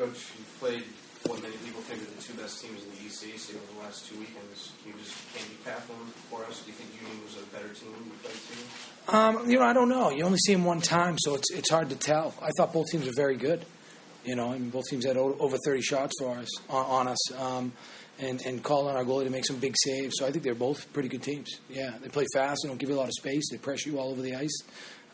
Coach, you've played what many people think are the two best teams in the ECAC over the last two weekends. Can you just handicap them for us? Do you think Union was a better team you played to? Um, you know, I don't know. You only see them one time, so it's it's hard to tell. I thought both teams were very good. You know, I mean, both teams had o- over 30 shots for us on, on us, um, and and called on our goalie to make some big saves. So I think they're both pretty good teams. Yeah, they play fast. They don't give you a lot of space. They pressure you all over the ice.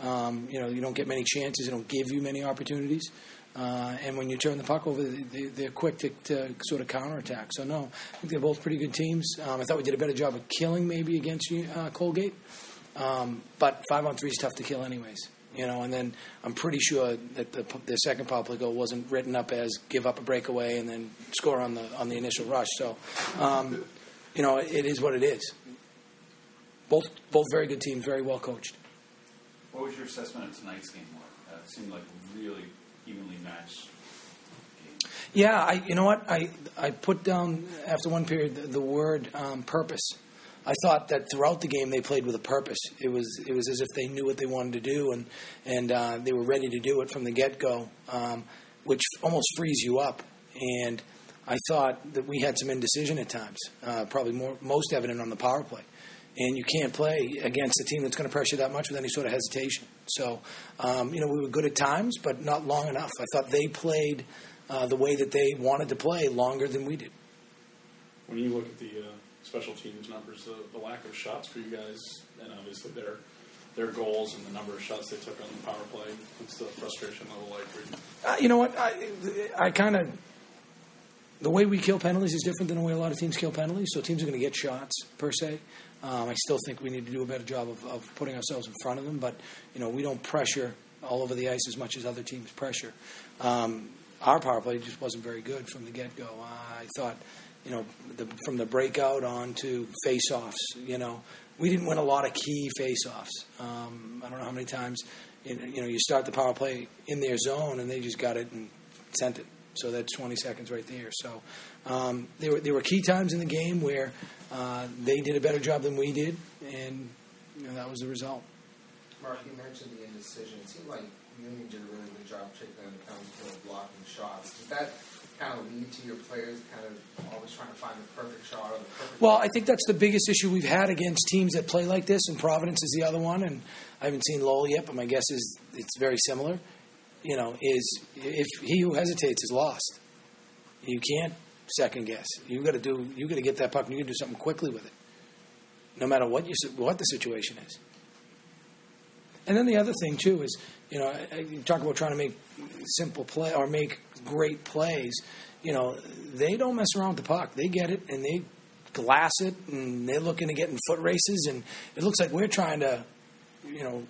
Um, you know, you don't get many chances. They don't give you many opportunities. Uh, and when you turn the puck over, they, they're quick to, to sort of counterattack. So no, I think they're both pretty good teams. Um, I thought we did a better job of killing maybe against uh, Colgate, um, but five on three is tough to kill anyways. You know, and then I'm pretty sure that the, the second power play goal wasn't written up as give up a breakaway and then score on the on the initial rush. So, um, you know, it is what it is. Both both very good teams, very well coached. What was your assessment of tonight's game? Mark? Uh, it seemed like really Yeah, I you know what I I put down after one period the, the word um, purpose. I thought that throughout the game they played with a purpose. It was it was as if they knew what they wanted to do and and uh, they were ready to do it from the get go, um, which almost frees you up. And I thought that we had some indecision at times, uh, probably more most evident on the power play. And you can't play against a team that's going to pressure that much with any sort of hesitation. So, um, you know, we were good at times, but not long enough. I thought they played uh, the way that they wanted to play longer than we did. When you look at the uh, special teams numbers, the, the lack of shots for you guys, and obviously their their goals and the number of shots they took on the power play, what's the frustration level like for you? Uh, you know what? I, I kind of the way we kill penalties is different than the way a lot of teams kill penalties. So teams are going to get shots per se. Um, I still think we need to do a better job of, of putting ourselves in front of them, but you know we don't pressure all over the ice as much as other teams pressure. Um, our power play just wasn't very good from the get go. Uh, I thought, you know, the, from the breakout on to face offs, you know, we didn't win a lot of key face offs. Um, I don't know how many times, you know, you start the power play in their zone and they just got it and sent it. So that's 20 seconds right there. So um, there, were, there were key times in the game where uh, they did a better job than we did, and you know, that was the result. Mark, you mentioned the indecision. It seemed like Union did a really good job taking on the kill blocking shots. Does that kind of lead to your players kind of always trying to find the perfect shot or the perfect? Well, I think that's the biggest issue we've had against teams that play like this, and Providence is the other one. And I haven't seen Lowell yet, but my guess is it's very similar. You know, is if he who hesitates is lost. You can't second guess. You got to do. You got to get that puck, and you got to do something quickly with it, no matter what you what the situation is. And then the other thing too is, you know, you talk about trying to make simple play or make great plays. You know, they don't mess around with the puck. They get it and they glass it, and they're looking to get in foot races. And it looks like we're trying to, you know,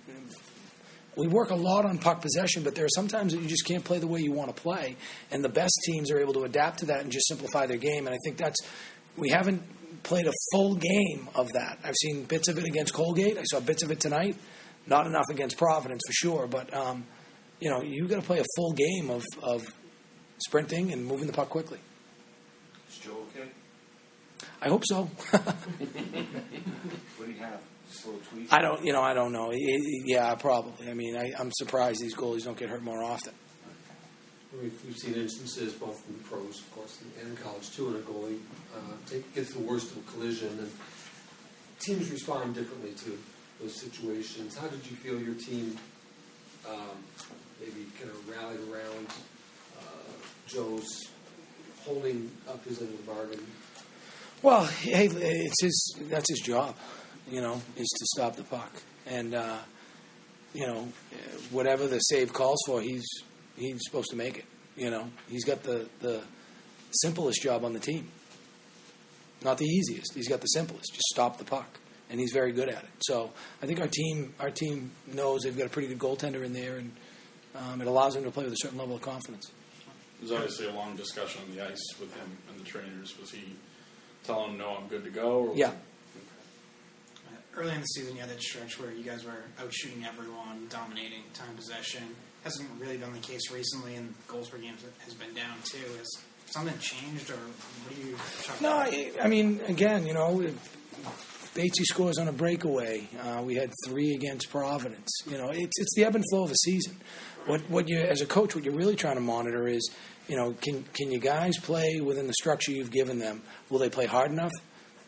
we work a lot on puck possession, but there are sometimes that you just can't play the way you want to play. And the best teams are able to adapt to that and just simplify their game. And I think that's we haven't played a full game of that. I've seen bits of it against Colgate. I saw bits of it tonight. Not enough against Providence for sure, but um, you know you got to play a full game of, of sprinting and moving the puck quickly. Is Joe okay? I hope so. What do you have? Just a little tweak? I don't, you know, I don't know. It- it- yeah, probably. I mean, I, I'm surprised these goalies don't get hurt more often. We've, we've seen instances both in the pros, of course, and in college too, when a goalie uh, take, gets the worst of a collision, and teams respond differently to those situations. How did you feel your team um, maybe kind of rallied around uh, Joe's holding up his end of the bargain? Well, hey, it's his. That's his job. You know, is to stop the puck, and uh, you know, whatever the save calls for, he's he's supposed to make it. You know, he's got the the simplest job on the team. Not the easiest. He's got the simplest. Just stop the puck, and he's very good at it. So I think our team our team knows they've got a pretty good goaltender in there, and um, it allows them to play with a certain level of confidence. There's obviously a long discussion on the ice with him and the trainers. Was he telling them, "No, I'm good to go"? Or Yeah. Early in the season, you had that stretch where you guys were out shooting everyone, dominating time possession. Hasn't really been the case recently, and goals per game has been down too. Has something changed, or what are you talking No, about? I, I mean, again, you know, Batesy scores on a breakaway. Uh, we had three against Providence. You know, it's it's the ebb and flow of the season. What what you as a coach, what you're really trying to monitor is, you know, can can you guys play within the structure you've given them? Will they play hard enough?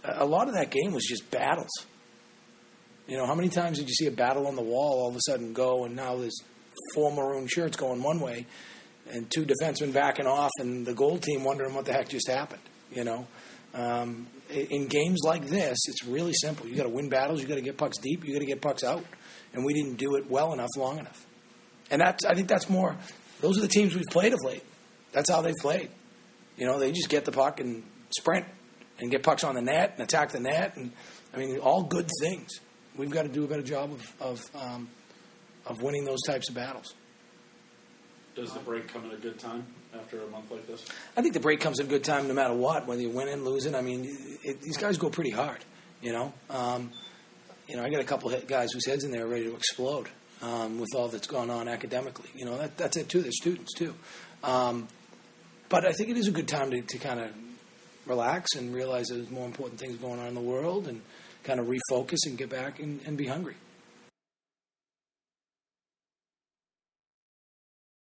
A lot of that game was just battles. You know, how many times did you see a battle on the wall all of a sudden go, and now there's four maroon shirts going one way, and two defensemen backing off, and the gold team wondering what the heck just happened. You know, um, in games like this, it's really simple. You got to win battles. You got to get pucks deep. You got to get pucks out, and we didn't do it well enough, long enough. And that's I think that's more. Those are the teams we've played of late. That's how they've played. You know, they just get the puck and sprint and get pucks on the net and attack the net, and I mean, all good things. We've got to do a better job of of, um, of winning those types of battles. Does the break come at a good time after a month like this? I think the break comes at a good time no matter what, whether you're winning, losing. I mean, it, these guys go pretty hard. You know, um, you know, I got a couple of guys whose heads in there are ready to explode um, with all that's gone on academically. You know, that, that's it too. They're students too. Um, but I think it is a good time to, to kind of relax and realize there's more important things going on in the world and kind of refocus and get back and, and be hungry.